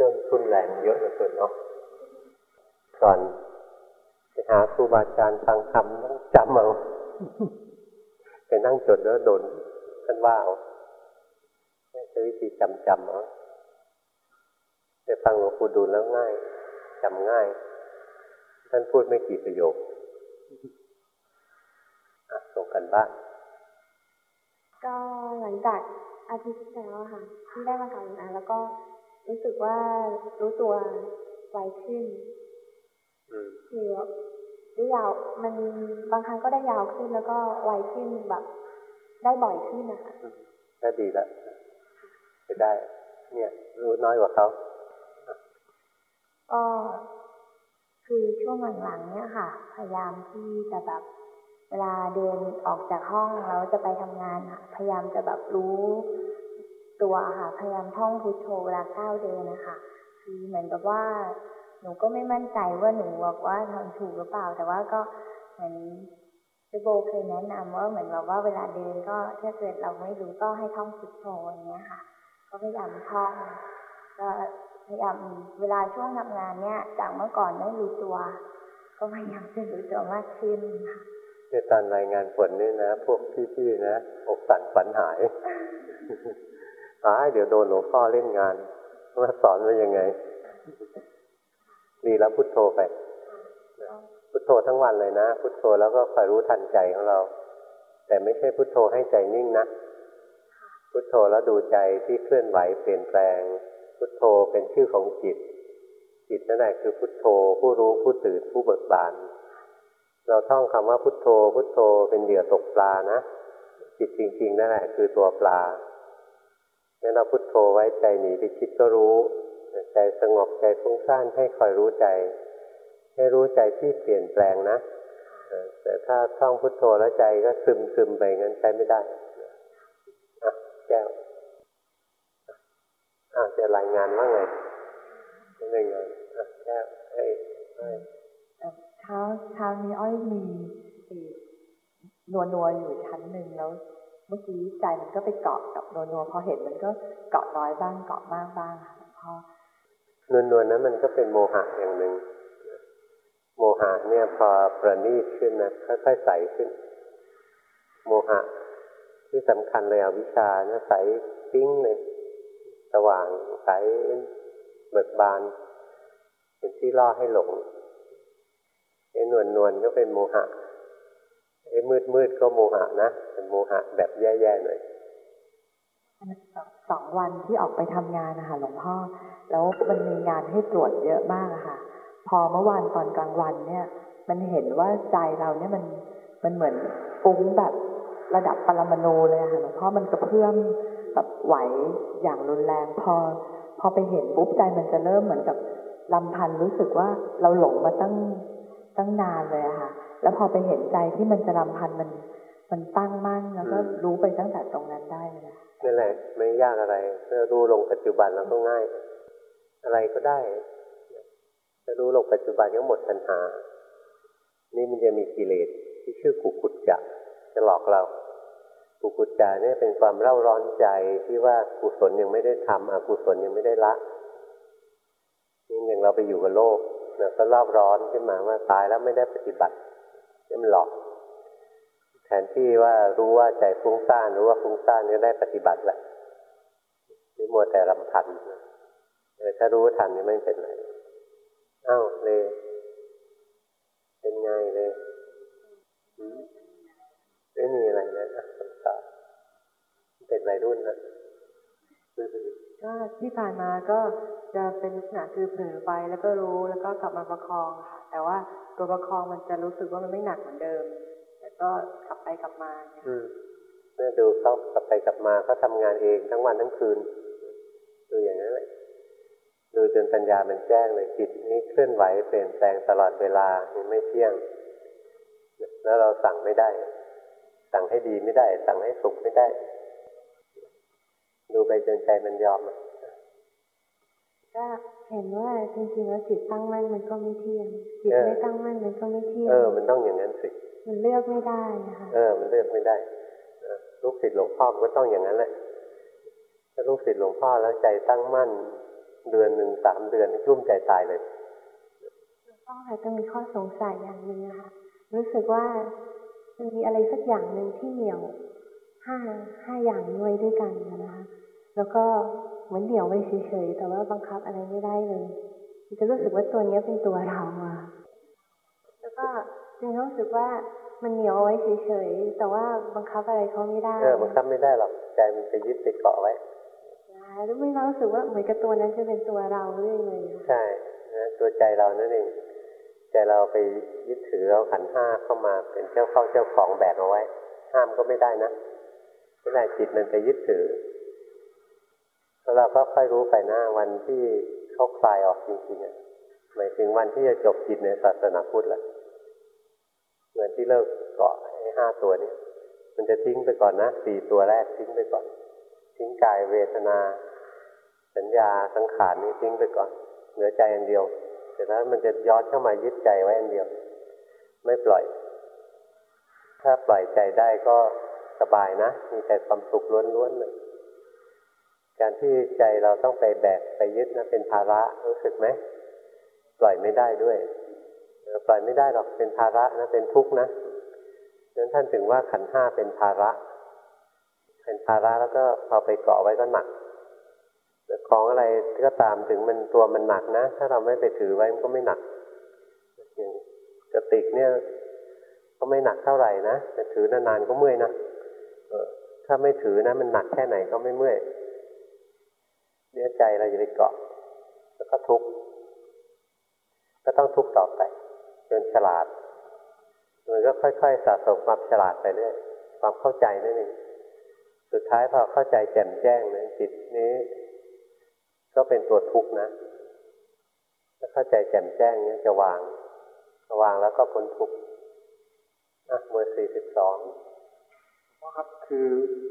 รื่องทุนแรงเยอะเหลือเกินเนาะก่อนไปหาครูบาอาจารย์ฟังธรรมต้องจำเอาไปนั่งจดแล้วโดนท่านว่าเอาใช้วิธีจำจำเอาไปฟังหลวงปู่ดูลแล้วง่ายจำง่าย ท่านพูดไม่กี่ประโยคส่งกันบ้านก็หลังจากอาทิตย์ที่แล้วค่ะ ที่ได้มาทำงานแล้วก็ รู้สึกว่ารู้ตัวไวขึ้นคือได้ยาวมันบางครั้งก็ได้ยาวขึ้นแล้วก็ไวขึ้นแบบ ได้บ่อยขึ้นนะคะก็ดีแล้วจะได้ เนี่ย รู้น้อยกว่าเขาก็คือช่วงหลังๆเนี่ยค่ะ พยายามที่จะแบบเวลาเดินออกจากห้องแล้วจะไปทำงานค่ะ พยายามจะแบบรู้ ตัวค่ะ พยายามท่องพุทโธเวลาก้าวเดินนะคะ คือเหมือนกับว่าหนูก็ไม่มั่นใจว่าหนูบอกว่าทำถูกหรือเปล่า แต่ว่าก็เหมือนเจโบเคยแนะนำว่าเหมือนแบบว่าเวลาเดินก็ถ้าเกิดเราไม่รู้ก็ให้ท่องพุทโธอย่างเงี้ยค่ะ ก็พยายามท่องก็พยายามเวลาช่วงทำงานเนี่ย จากเมื่อก่อนไม่รู้ตัว ก็พยายามจะรู้ตัวมากขึ้นค่ะในตอนรายงานผลนี่นะ พวกพี่ๆนะอกสั่นฝันหาย ตายเดี๋ยวโดนหลวงพ่อเล่นงานว่าสอนว่ายังไงดีแล้วพุทโธไปพุทโธทั้งวันเลยนะ พุทโธแล้วก็คอยรู้ทันใจของเรา แต่ไม่ใช่พุทโธให้ใจนิ่งนะพุทโธแล้วดูใจที่เคลื่อนไหวเปลี่ยนแปลง พุทโธเป็นชื่อของจิต จิตนั่นแหละคือพุทโธ ผู้รู้ผู้ตื่นผู้เบิกบาน เราท่องคำว่าพุทโธ พุทโธเป็นเหยื่อตกปลานะจิตจริงๆนั่นแหละคือตัวปลา งั้นเราพุโทโธไว้ใจหนีไปคิดก็รู้ ใจสงบใจฟุ้งซ่านให้คอยรู้ใจ ให้รู้ใจที่เปลี่ยนแปลงนะ แต่ถ้าท่องพุโทโธแล้วใจก็ซึมซึมไปงั้นใช้ไม่ได้อะแก้วอะจะรายงานว่าไงรายงานอะแก้วให้ให้เช้าเช้านี้อ้อยมีนัวนัวอยู่ชั้นหนึ่งแล้ว เมื่อกี้ใจมันก็ไปเกาะกับนวลนวลพอเห็นมันก็เกาะน้อยบ้างเกาะมากบ้างค่ะหลวงพ่อนวลนวลนั้นมันก็เป็นโมหะอย่างหนึ่งโมหะเนี่ยพอประณีตขึ้นนะค่อยๆใสขึ้น โมหะที่สำคัญเลยอวิชาเนี่ยใสปิ้งเลยสว่างใสเบิกบาน เป็นที่ล่อให้หลงไอ้นวลนวลก็เป็นโมหะ ไอ้มืดมืดก็โมหะนะเป็นโมหะแบบแย่ๆหน่อยสองวันที่ออกไปทำงานนะคะหลวงพ่อ แล้วมันมีงานให้ตรวจเยอะมากค่ะ พอเมื่อวานตอนกลางวันเนี่ย มันเห็นว่าใจเราเนี่ยมันมันเหมือนฟุ้งแบบระดับปรมาณูเลยค่ะหลวงพ่อมันกระเพื่อมแบบไหวอย่างรุนแรงพอ พอไปเห็นปุ๊บใจมันจะเริ่มเหมือนกับลำพันรู้สึกว่าเราหลงมาตั้ง ตั้งนานเลยอะค่ะ แล้วพอไปเห็นใจที่มันจะรำพันมัน มันตั้งมั่นแล้วก็รู้ไปตั้งแต่ตรงนั้นได้เลยนั่นแหละไม่ยากอะไรถ้ารู้ลงปัจจุบันแล้วก็ง่าย อะไรก็ได้ถ้ารู้ลงปัจจุบันก็หมดปัญหา นี่มันจะมีกิเลสที่ชื่อกุกุจจะจะหลอกเรากุกุจจะเนี่ยเป็นความเร่าร้อนใจที่ว่ากุศลยังไม่ได้ทำอกุศลยังไม่ได้ละนี่อย่างเราไปอยู่กับโลก แล้วก็รอบร้อนขึ้นมาว่าตายแล้วไม่ได้ปฏิบัตินี่มันหลอก แทนที่ว่ารู้ว่าใจฟุ้งซ่านรู้ว่าฟุ้งซ่านนี่ได้ปฏิบัติแหละนี่มัวแต่รำพันแต่ถ้ารู้ทันนี่ไม่เป็นไรอ้าวเลยเป็นไงเลยไม่มีอะไรนะคำตอบเป็นวัยรุ่นนะ ก็ที่ผ่านมาก็จะเป็นลักษณะคือเผลอไปแล้วก็รู้แล้วก็กลับมาประคองค่ะ แต่ว่าตัวประคองมันจะรู้สึกว่ามันไม่หนักเหมือนเดิมแต่ก็กลับไปกลับมาอืมเมื่อดูเขากลับไปกลับมาเขาทางานเองทั้งวันทั้งคืนดูอย่างนั้นเลยดูจนปัญญามันแจ้งเลยจิตนี้เคลื่อนไหวเปลี่ยนแปลงตลอดเวลาไม่เที่ยง แล้วเราสั่งไม่ได้ สั่งให้ดีไม่ได้ สั่งให้สุขไม่ได้ ไปจนใจมันยอมก็เห็นว่าจริงๆแล้วจิตตั้งมั่นมันก็ไม่เที่ยงจิตไม่ตั้งมั่นมันก็ไม่เที่ยงเออมันต้องอย่างนั้นสิมันเลือกไม่ได้นะคะเออ มันเลือกไม่ได้ลูกศิษย์หลวงพ่อมันก็ต้องอย่างนั้นแหละถ้าลูกศิษย์หลวงพ่อแล้วใจตั้งมั่น เดือนหนึ่งสามเดือนรุ่มใจตายเลยต้องค่ะจะมีข้อสงสัยอย่างหนึ่งนะคะรู้สึกว่ามันมีอะไรสักอย่างหนึ่งที่เหนี่ยวห้าห้าอย่างนี้ไว้ด้วยกันนะคะ แล้วก็เหมือนเดี่ยวไว้เฉยๆแต่ว่าบังคับอะไรไม่ได้เลยจะรู้สึกว่าตัวนี้เป็นตัวเราอะแล้วก็จึงรู้สึกว่ามันเหนียวไว้เฉยๆแต่ว่าบังคับอะไรเขาไม่ได้เออบังคับไม่ได้หรอกใจมันจะยึดไปเกาะไว้แล้วไม่รู้สึกว่าเหมือนกับตัวนั้นจะเป็นตัวเราเรื่อยเลยใช่นะตัวใจเรานั่นเองใจเราไปยึดถือเราขันห้าเข้ามาเป็นเจ้าเข้าเจ้าของแบกเอาไว้ ห้ามก็ไม่ได้นะไม่ได้จิตมันไปยึดถือ แล้วเราก็ค่อยรู้ไปหน้าวันที่เขาคลายออกจริงๆหมายถึงวันที่จะจบจิตในศาสนาพุทธแล้วเหมือนที่เลิกเกาะไอ้ห้าตัวนี้มันจะทิ้งไปก่อนนะสี่ตัวแรกทิ้งไปก่อน ทิ้งกายเวทนา สัญญาสังขารนี้ทิ้งไปก่อน เหลือใจอันเดียวเสร็จแล้วมันจะย้อนเข้ามายึดใจไว้อันเดียว ไม่ปล่อย ถ้าปล่อยใจได้ก็สบายนะ มีแต่ความสุขล้วนๆเลย การที่ใจเราต้องไปแบกไปยึดนะเป็นภาระรู้สึกไหมปล่อยไม่ได้ด้วยปล่อยไม่ได้หรอกเป็นภาระนะเป็นทุกข์นะนั้นท่านถึงว่าขันห้าเป็นภาระ เป็นภาระแล้วก็พอไปเกาะไว้ก็หนักของอะไรก็ตามถึงมันตัวมันหนักนะ ถ้าเราไม่ไปถือไว้มันก็ไม่หนักอย่างกระติกเนี่ย ก็ไม่หนักเท่าไหร่นะแต่ถือนานๆก็เมื่อยนะถ้าไม่ถือนะมันหนักแค่ไหนก็ไม่เมื่อย ใจเราจะไปเกาะแล้วก็ทุกข์ก็ต้องทุกข์ต่อไปจนฉลาดมันก็ค่อย ๆ สะสมความฉลาดไปเรื่อยความเข้าใจนั่นเองสุดท้ายพอเข้าใจแจ่มแจ้งนะจิตนี้ ก็เป็นตัวทุกข์นะถ้าเข้าใจแจ่มแจ้งนี้จะวางวางแล้วก็พ้นทุกข์อะเบอร์สี่สิบสอง พ่อครับคือ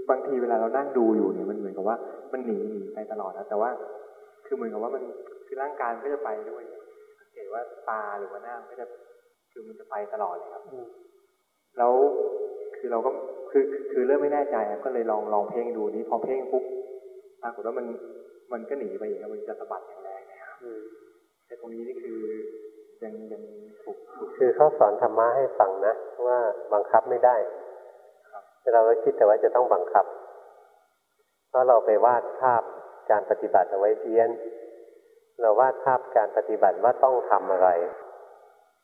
บางทีเวลาเรานั่งดูอยู่เนี่ยมันเหมือนกับว่า มันหนีหนีไปตลอดนะแต่ว่า คือเหมือนกับว่ามันคือร่างกายก็จะไปด้วยสังเกตว่าตาหรือว่าหน้าก็จะคือมันจะไปตลอดเลยครับแล้วคือเราก็คือคือเริ่มไม่แน่ใจก็เลยลองลองเพ่งดูนี้พอเพ่งปุ๊บปรากฏว่ามันมันก็หนีไปอย่างนี้มันจะสะบัดอย่างแรงนะครับแต่ตรงนี้นี่คือยังยังถูกคือเขาสอนธรรมะให้ฟังนะว่าบังคับไม่ได้ เราก็คิดแต่ว่าจะต้องบังคับ เพราะเราไปวาดภาพการปฏิบัติเอาไว้เพี้ยน เราวาดภาพการปฏิบัติว่าต้องทำอะไร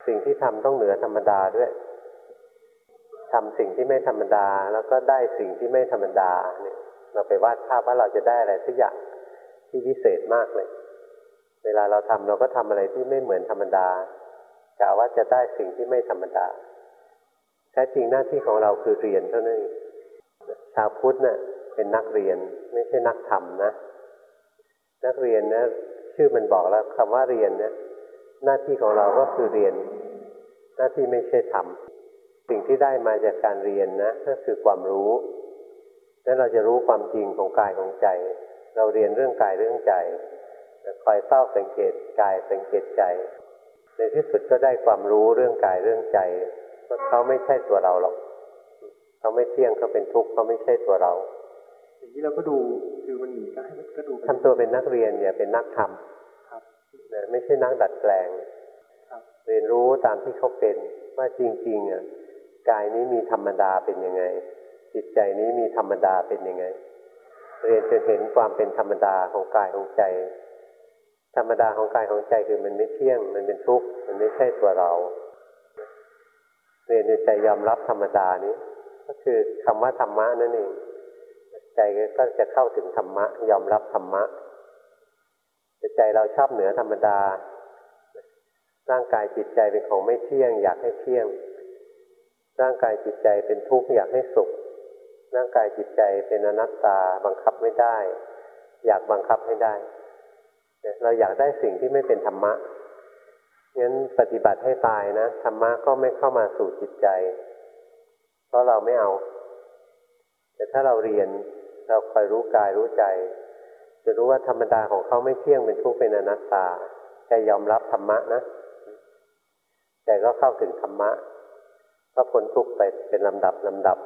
สิ่งที่ทำต้องเหนือธรรมดาด้วยทำสิ่งที่ไม่ธรรมดา แล้วก็ได้สิ่งที่ไม่ธรรมดาเนี่ย เราไปวาดภาพว่าเราจะได้อะไรสักอย่างที่พิเศษมากเลย เวลาเราทำเราก็ทำอะไรที่ไม่เหมือนธรรมดากล่าวว่าจะได้สิ่งที่ไม่ธรรมดา แท้จริงหน้าที่ของเราคือเรียนเท่านั้นเองชาวพุทธเนะ่ะเป็นนักเรียนไม่ใช่นักธรรมนะ นักเรียนนะชื่อมันบอกแล้วคำว่าเรียนเนะี่ยหน้าที่ของเราก็คือเรียน หน้าที่ไม่ใช่ทำสิ่งที่ได้มาจากการเรียนนะก็คือความรู้แล้วเราจะรู้ความจริงของกายของใจ เราเรียนเรื่องกายเรื่องใจคอยเฝ้าสังเกตกายสังเกตใจ ในที่สุดก็ได้ความรู้เรื่องกายเรื่องใจ ว่าเขาไม่ใช่ตัวเราหรอกเขาไม่เที่ยงเขาเป็นทุกข์เขาไม่ใช่ตัวเรา อย่างนี้เราก็ดูคือมันหนีก็ให้ก็ดูทำตัวเป็นนักเรียนอย่าเป็นนักทำนะไม่ใช่นักดัดแปลงเรียนรู้ตามที่เขาเป็นว่าจริงๆอะกายนี้มีธรรมดาเป็นยังไง จิตใจนี้มีธรรมดาเป็นยังไง เรียนจนเห็นความเป็นธรรมดาของกายของใจ ธรรมดาของกายของใจคือมันไม่เที่ยง มันเป็นทุกข์มันไม่ใช่ตัวเรา เรียนใจยอมรับธรรมดานี้ ก็คือคำว่าธรรมะนั่นเอง ใจก็จะเข้าถึงธรรมะ ยอมรับธรรมะใจเราชอบเหนือธรรมดา ร่างกายจิตใจเป็นของไม่เที่ยง อยากให้เที่ยง ร่างกายจิตใจเป็นทุกข์อยากให้สุข ร่างกายจิตใจเป็นอนัตตาบังคับไม่ได้ อยากบังคับให้ได้ เราอยากได้สิ่งที่ไม่เป็นธรรมะ งั้นปฏิบัติให้ตายนะธรรมะก็ไม่เข้ามาสู่จิตใจ เพราะเราไม่เอา แต่ถ้าเราเรียนเราคอยรู้กายรู้ใจ จะรู้ว่าธรรมดาของเขาไม่เที่ยงเป็นทุกข์เป็นอนัตตาใจยอมรับธรรมะนะใจก็เข้าถึงธรรมะก็พ้นทุกข์ไปเป็นลำดับลำดับ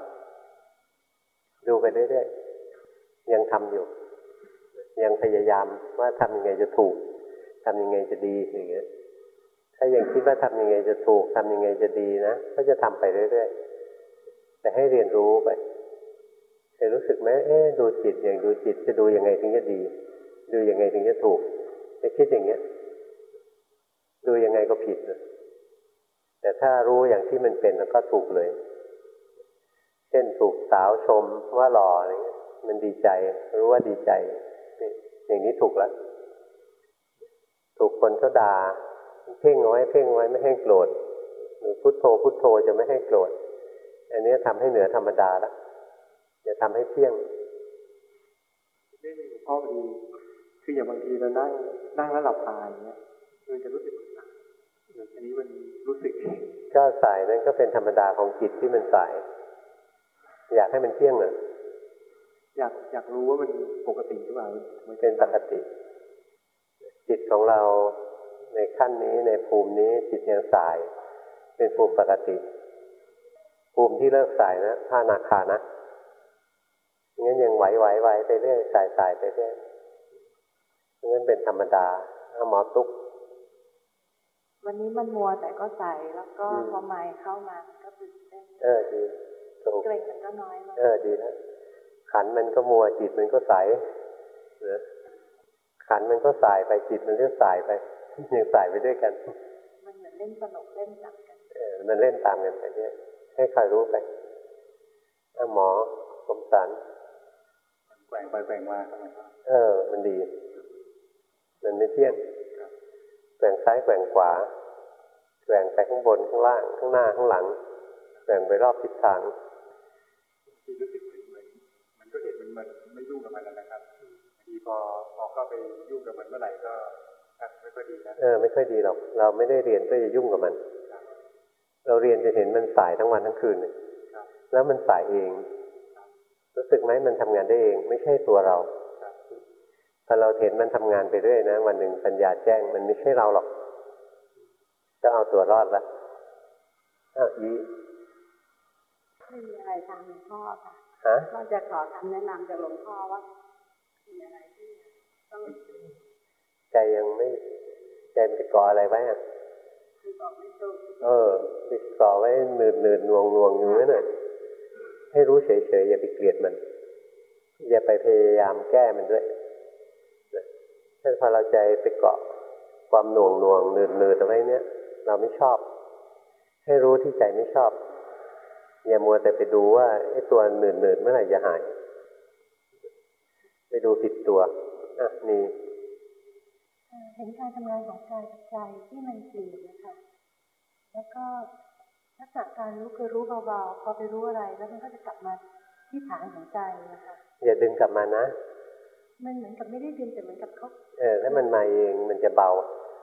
ดูไปเรื่อยๆยังทำอยู่ ยังพยายามว่าทำยังไงจะถูกทำยังไงจะดีอย่างเงี้ย ถ้ายังคิดว่าทำยังไงจะถูกทำยังไงจะดีนะ ก็จะทำไปเรื่อยๆ แต่ให้เรียนรู้ไปเคยรู้สึกไหมเอ๊ดูจิตอย่างดูจิตจะดูยังไงถึงจะดี ดูยังไงถึงจะถูกไปคิดอย่างเงี้ย ดูยังไงก็ผิดนะแต่ถ้ารู้อย่างที่มันเป็นแล้วก็ถูกเลย เช่นถูกสาวชมว่าหล่ออะไรเงี้ยมันดีใจ รู้ว่าดีใจ อย่างนี้ถูกแล้ว ถูกคนก็ด่า เพ่งเอาไว้เพ่งเอาไว้ไม่ให้โกรธหรือพุทโธพุทโธจะไม่ให้โกรธอันนี้ทำให้เหนือธรรมดาละจะทำให้เที่ยงเรื่องพ่อพอดีคืออย่างบางทีเรานั่งนั่งแล้วหลับตาอย่างเงี้ยมันจะรู้สึกหนักอันนี้มันรู้สึกก็สายนั้นก็เป็นธรรมดาของจิตที่มันสาย อยากให้มันเที่ยงเหรออยากอยากรู้ว่ามันปกติหรือเปล่ามันเป็นปกติ จิตของเรา ในขั้นนี้ในภูมินี้จิตยังสาย เป็นภูมิปกติ ภูมิที่เลิกสายนะถ้านาคานะงั้นยังไหวไหวไหวไปเรื่อยสายสายไปเรื่อยงั้นเป็นธรรมดาถ้าหมอตุกวันนี้มันมัวแต่ก็ใส่แล้วก็พอไม่เข้ามาก็ตื่นเต้นเออดีเกรงมันก็น้อยเออดีนะขันมันก็มัวจิตมันก็ใสนะขันมันก็สายไปจิตมันก็สายไป ยังสายไปด้วยกัน มันเหมือนเล่นสนุกเล่นตามกันเออมันเล่นตามกันไปเนี่ยให้ใครรู้ไปถ้าหมอสมสันแกว่งไปแกว่งมาเออ มันดี มันไม่เที่ยงแกว่งซ้ายแกว่งขวาแกว่งไปข้างบนข้างล่างข้างหน้าข้างหลังแกว่งไปรอบทิศทางที่รู้สึกเหมือนมันก็เห็นมันมันไม่ยุ่งกับมันนะครับทีพอพอเข้าไปยุ่งกับมันเมื่อไหร่ก็ ไม่ค่อยดีนะเออไม่ค่อยดีหรอก เราไม่ได้เรียนเพื่อจะยุ่งกับมัน เราเรียนจะเห็นมันสายทั้งวันทั้งคืนเลยแล้วมันสายเอง รู้สึกไหมมันทำงานได้เอง ไม่ใช่ตัวเราพอเราเห็นมันทำงานไปเรื่อยนะวันหนึ่งปัญญาแจ้งมันไม่ใช่เราหรอกก็เอาตัวรอดละอ้าวอีไม่มีอะไรทางหลวงพ่อค่ะฮะเราจะขอคำแนะนำจากหลวงพ่อว่ามีอะไรที่ต้อง ใจยังไม่ใจมันไปก่ออะไรไว้อะเออไปก่อไว้หนืดหนืดนวงนวงอยู่นั่นน่ะให้รู้เฉยๆอย่าไปเกลียดมัน อย่าไปพยายามแก้มันด้วยถ้าพอเราใจไปเกาะความหน่วงหน่วงเนืดเนืดเอาไว้เนี้ยเราไม่ชอบ ให้รู้ที่ใจไม่ชอบ อย่ามัวแต่ไปดูว่าไอ้ตัวเนืดเนืดเมื่อไหร่จะหาย ไปดูผิดตัวอะนี่ เห็นการทำงานของกายกับใจที่มันเปลี่ยนนะคะ แล้วก็ลักษณะการรู้คือรู้เบาๆ พอไปรู้อะไร แล้วมันก็จะกลับมาที่ฐานของใจนะคะ อย่าดึงกลับมานะ มันเหมือนกับไม่ได้ดึงแต่เหมือนกับเขาเออถ้ามันมาเองมันจะเบา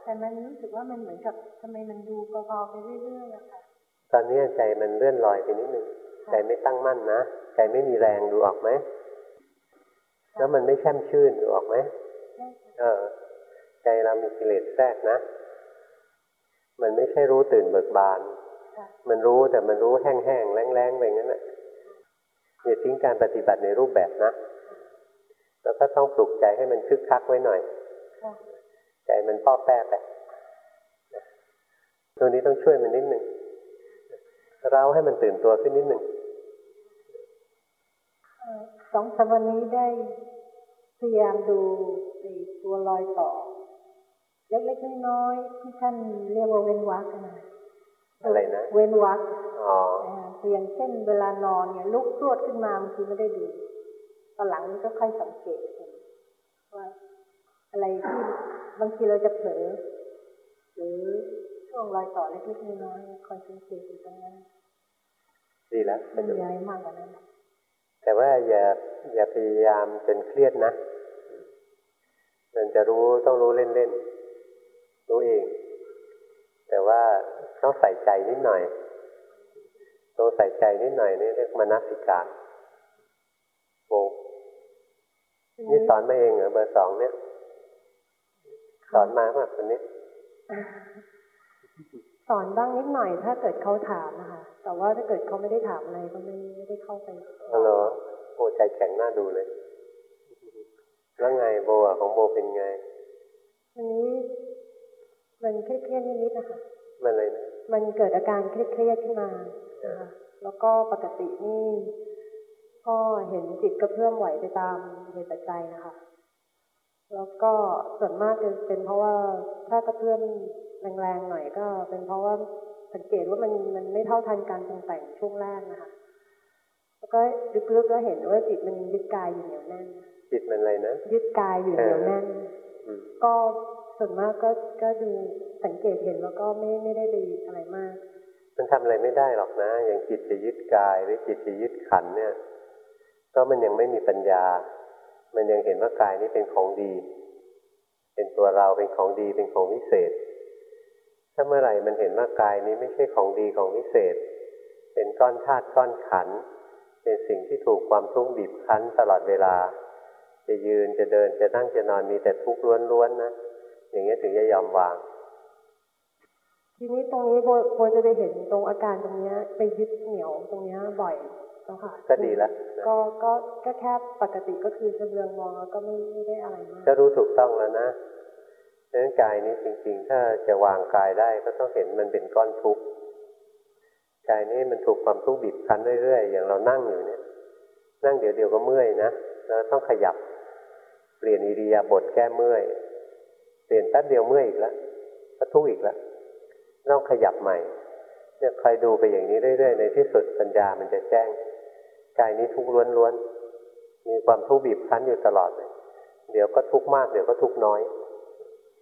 แต่มันรู้สึกว่ามันเหมือนกับทำไมมันดูเบาๆไปเรื่อยๆอะค่ะ ตอนนี้ใจมันเลื่อนลอยไปนิดนึงใจไม่ตั้งมั่นนะใจไม่มีแรงดูออกไหม แล้วมันไม่แช่มชื่นดูออกไหมเออ ใจเรามีกิเลสแทรกนะ มันไม่ใช่รู้ตื่นเบิกบาน มันรู้แต่มันรู้แห้งๆแรงๆไปงั้นแหละอย่าทิ้งการปฏิบัติในรูปแบบนะ แล้วก็ต้องปลุกใจให้มันคึกคักไว้หน่อย ใจมันป้อแป้ไปตัวนี้ต้องช่วยมันนิดหนึ่ง เราให้มันตื่นตัวขึ้นนิดหนึ่งสองสามวันนี้ได้พยายามดูตัวรอยต่อ เล็กๆน้อยๆที่ท่านเรียกว่าเว้นวักนะอะไรนะ เว้นวักอ๋ออย่างเช่นเวลานอนเนี่ยลุกตรวดขึ้นมาบางทีไม่ได้ดูตอนหลังนี้ก็ค่อยสังเกตเห็นว่าอะไรที่บางทีเราจะเผลอหรือช่วงรอยต่อเล็กๆน้อยๆคอยสังเกตอยู่ตรงนั้นดีแล้วไม่ใหญ่มากกว่านั้นแต่ว่าอย่าอย่าพยายามจนเครียดนะมันจะรู้ต้องรู้เล่นๆ รู้เอง แต่ว่าต้องใส่ใจนิดหน่อยต้องใส่ใจนิดหน่อยนี่เรียกมนสิการโบนี่สอนมาเองเหรอเบอร์สองเนี่ย สอนมาป่ะคนนี้ สอนบ้างนิดหน่อย ถ้าเกิดเขาถามนะคะแต่ว่าถ้าเกิดเขาไม่ได้ถามอะไรก็ไม่ไม่ได้เข้าไปฮัลโหลโอ้ใจแข็งน่าดูเลย แล้วไงโบอะของโบเป็นไงอันนี้ มันเครียดๆนิดๆนะคะมันอะไรนะมันเกิดอาการเครียดๆขึ้นมานะคะแล้วก็ปกตินี่ก็เห็นจิตกระเพื่อมไหวไปตามเหตุปัจจัยนะคะ แล้วก็ส่วนมากจะเป็นเพราะว่าถ้ากระเพื่อมแรงๆหน่อยก็ เป็นเพราะว่าสังเกตว่ามันมันไม่เท่าทันการปรุงแต่งช่วงแรกนะคะแล้วก็ลึกๆก็เห็นว่าจิตมันยึดกายอยู่เหนียวแน่นจิตมันอะไรนะยึดกายอยู่เหนียวแน่นอืมก็ ส่วนมากก็ก็ดูสังเกตเห็นแล้วก็ไม่ไม่ได้ไปอะไรมาก มันทำอะไรไม่ได้หรอกนะ อย่างจิตจะยึดกายหรือจิตจะยึดขันเนี่ย ก็มันยังไม่มีปัญญา มันยังเห็นว่ากายนี้เป็นของดี เป็นตัวเราเป็นของดีเป็นของวิเศษ ถ้าเมื่อไหร่มันเห็นว่ากายนี้ไม่ใช่ของดีของวิเศษ เป็นก้อนธาตุก้อนขัน เป็นสิ่งที่ถูกความทุกข์บีบคั้นตลอดเวลา จะยืนจะเดินจะนั่งจะนอนมีแต่ทุกข์ล้วนๆนะ อย่างเงี้ยถึงจะยอมวาง ทีนี้ตรงนี้โบโบจะไปเห็นตรงอาการตรงเนี้ย ไปยึดเหนียวตรงเนี้ยบ่อยเจ้าค่ะก็ดีแล้วนะก็ก็ก็แค่ปกติก็คือชำเลืองมองแล้วก็ไม่ไม่ได้อะไรมากก็รู้ถูกต้องแล้วนะเพราะฉะนั้นกายนี้จริง ๆ ถ้าจะวางกายได้ก็ต้องเห็นมันเป็นก้อนทุกข์กายนี้มันถูกความทุกข์บีบคั้นเรื่อยๆอย่างเรานั่งอยู่เนี่ย นั่งเดี๋ยวเดียวก็เมื่อยนะแล้วต้องขยับ เปลี่ยนอิริยาบถแก้เมื่อย เปลี่ยนแป๊บเดียวเมื่อยอีกแล้วก็ทุกข์อีกแล้วต้องขยับใหม่เนี่ยคอยดูไปอย่างนี้เรื่อยๆในที่สุดปัญญามันจะแจ้งกายนี้ทุกข์ล้วนๆมีความทุกข์บีบคั้นอยู่ตลอดเลยเดี๋ยวก็ทุกข์มากเดี๋ยวก็ทุกข์น้อย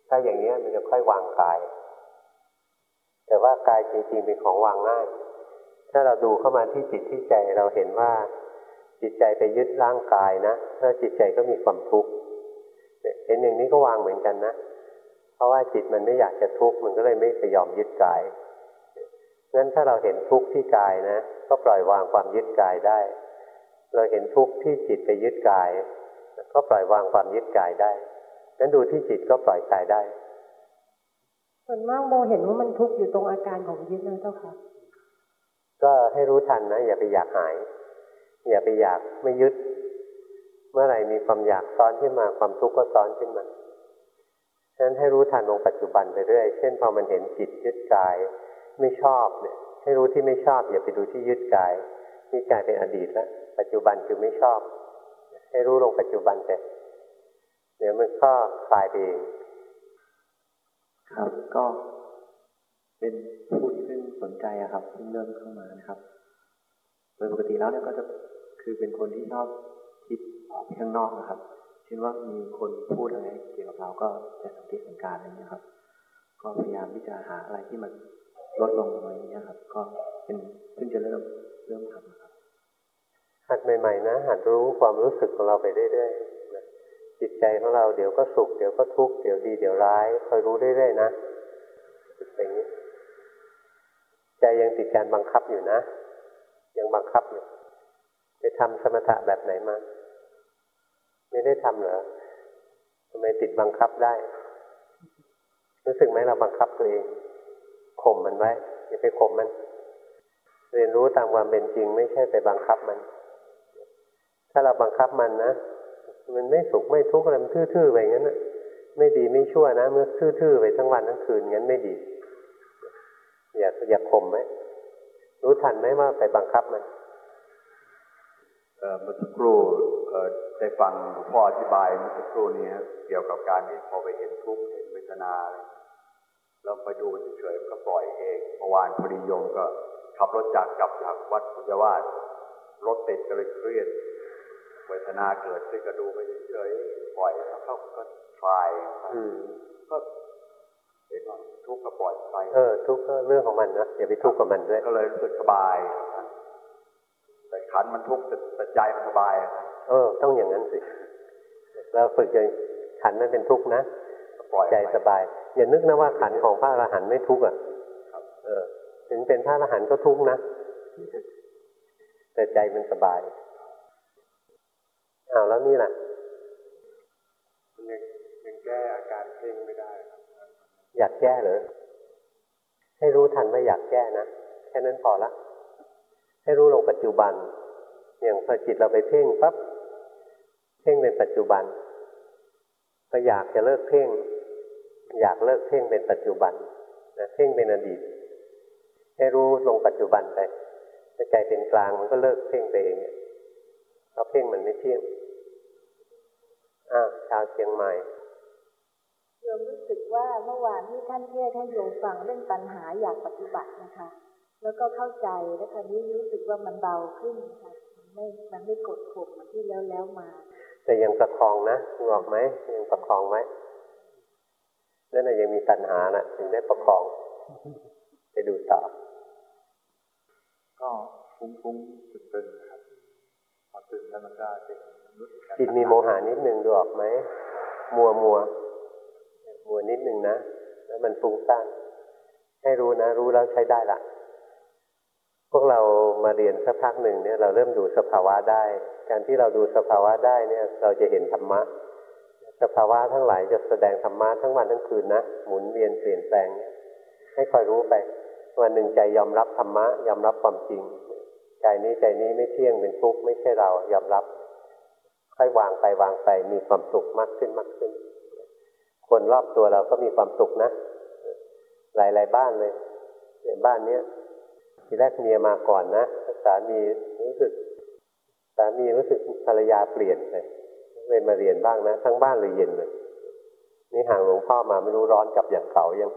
ถ้าอย่างนี้มันจะค่อยวางกาย แต่ว่ากายจริงๆเป็นของวางง่าย ถ้าเราดูเข้ามาที่จิตที่ใจเราเห็นว่าจิตใจไปยึดร่างกายนะถ้าจิตใจก็มีความทุกข์เห็นอย่างนี้ก็วางเหมือนกันนะ ราะว่าจิตมันไม่อยากจะทุกข์มันก็เลยไม่ไปยอมยึดกายงั้นถ้าเราเห็นทุกข์ที่กายนะ ก็ปล่อยวางความยึดกายได้ เราเห็นทุกข์ที่จิตไปยึดกาย ก็ปล่อยวางความยึดกายได้งั้นดูที่จิตก็ปล่อยกายได้ส่วนมากโบเห็นว่ามันทุกข์อยู่ตรงอาการของยึดนะเจ้าค่ะ ก็ให้รู้ทันนะอย่าไปอยากหาย อย่าไปอยากไม่ยึด เมื่อไหร่มีความอยากซ้อนขึ้นมาความทุกข์ก็ซ้อนขึ้นมาฉะ นั้นให้รู้ทันลงปัจจุบันไปเรื่อย เช่นพอมันเห็นจิตยึดกาย ไม่ชอบเนี่ยให้รู้ที่ไม่ชอบ อย่าไปดูที่ยึดกายนี่กลายเป็นอดีตแล้วปัจจุบันคือไม่ชอบ ให้รู้ลงปัจจุบันไปเดี๋ยวมันก็คลายเองครับก็เป็นผู้ที่เพิ่งสนใจอะครับเพิ่งเริ่มเข้ามานะครับโดยปกติแล้วเนี่ยก็จะคือเป็นคนที่ชอบคิดออกไปข้างนอกนะครับ เช่นว่ามีคนพูดอะไรเกี่ยวกับเราก็จะสังเกตสังการอะไรเงี้ยครับ ก็พยายามที่จะหาอะไรที่มันลดลงอะไรอย่างเงี้ยครับ ก็เป็นเพิ่งจะเริ่มเริ่มทำครับหัดใหม่ๆนะหัดรู้ความรู้สึกของเราไปเรื่อยๆจิตใจของเราเดี๋ยวก็สุขเดี๋ยวก็ทุกข์เดี๋ยวดีเดี๋ยวร้ายคอยรู้เรื่อยๆนะอย่างนี้ใจยังติดการบังคับอยู่นะ ยังบังคับอยู่ไปทำสมถะแบบไหนมา ไม่ได้ทำเหรอทำไมติดบังคับได้ รู้สึกไหมเราบังคับตัวเองข่มมันไว้อย่าไปข่มมัน เรียนรู้ตามความเป็นจริง ไม่ใช่ไปบังคับมัน ถ้าเราบังคับมันนะมันไม่สุขไม่ทุกข์อะไรมันทื่อๆไปงั้นนะไม่ดีไม่ชั่วนะเมื่อทื่อๆไปทั้งวันทั้งคืนงั้นไม่ดี อย่าอย่าข่มไหมรู้ทันไหมว่าไปบังคับมันเมื่อสักครู่ ได้ฟังหลวงพ่ออธิบายเมื่อสักครู่นี้ครับเกี่ยวกับการที่พอไปเห็นทุกข์เห็นเวทนาอะไรเราไปดูเฉยๆมันก็ปล่อยเองเมื่อวานพอดีโยมก็ขับรถจากกลับจากวัดพุทธวาสรถติดก็เลยเครียดเวทนาเกิดขึ้นก็ดูไปเฉยๆปล่อยแล้วเข้าก็คลายอืมก็เห็นว่าทุกข์ก็ปล่อยไปเออทุกข์ก็เรื่องของมันนะอย่าไปทุกข์กับมันด้วยก็เลยรู้สึกสบายครับแต่ขันมันทุกข์แต่แต่ใจมันสบายอะครับ เออ ต้องอย่างนั้นสิเราฝึกจนขันมันเป็นทุกข์นะปล่อยใจไปสบาย อย่านึกนะว่าขันของพระอรหันต์ไม่ทุกข์อะเออ ถึงเป็นพระอรหันต์ก็ทุกข์นะแต่ใจมันสบายอ้าวแล้วนี่ล่ะมันยังยังแก้อาการเพ่งไม่ได้ครับ อยากแก้เหรอให้รู้ทันว่าอยากแก้นะแค่นั้นพอละ ให้รู้ลงปัจจุบัน อย่างพอจิตเราไปเพ่งปั๊บ เพ่งเป็นปัจจุบันก็อยากจะเลิกเพ่ง อยากเลิกเพ่งเป็นปัจจุบันนะเพ่งเป็นอดีต ให้รู้ลงปัจจุบันไปถ้าใจเป็นกลางมันก็เลิกเพ่งไปเองเพราะเพ่งมันไม่เที่ยงอ้าวชาวเชียงใหม่โยมรู้สึกว่าเมื่อวานที่ท่านเทศให้โยมฟังเรื่องปัญหาอยากปฏิบัตินะคะ แล้วก็เข้าใจแล้วคราวนี้รู้สึกว่ามันเบาขึ้นค่ะมันไม่มันไม่กดข่มมันที่แล้วแล้วมา แต่ยังประคองนะบอกไหมยังประคองไหมนั่นน่ะยังมีตัณหาน่ะ ถึงได้ประคอง ไปดูต่อ ก็ฟุ้งๆตึงๆครับพอตึงแล้วมันก็จะรู้สึกจิตมีโมหานิดนึงดูออกไหมมัวมัวมัวนิดนึงนะแล้วมันฟุ้งซ่านให้รู้นะ รู้แล้วใช้ได้ละ พวกเรามาเรียนสักพักหนึ่งเนี่ยเราเริ่มดูสภาวะได้ การที่เราดูสภาวะได้เนี่ยเราจะเห็นธรรมะ สภาวะทั้งหลายจะแสดงธรรมะทั้งวันทั้งคืนนะหมุนเวียนเปลี่ยนแปลง ให้คอยรู้ไป วันหนึ่งใจยอมรับธรรมะ ยอมรับความจริงใจนี้ใจนี้ไม่เที่ยงเป็นทุกข์ไม่ใช่เรายอมรับ ค่อยวางไปวางไปมีความสุขมากขึ้นมากขึ้น คนรอบตัวเราก็มีความสุขนะ หลาย ๆ บ้านเลยในบ้านเนี้ย ทีแรกเมียมาก่อนนะสามีรู้สึกสามีรู้สึกภรรยาเปลี่ยนไปเลยมาเรียนบ้างนะ ทั้งบ้านเลยเย็นเลยนี่ห่างหลวงพ่อมาไม่รู้ร้อนกับอย่างเขายัง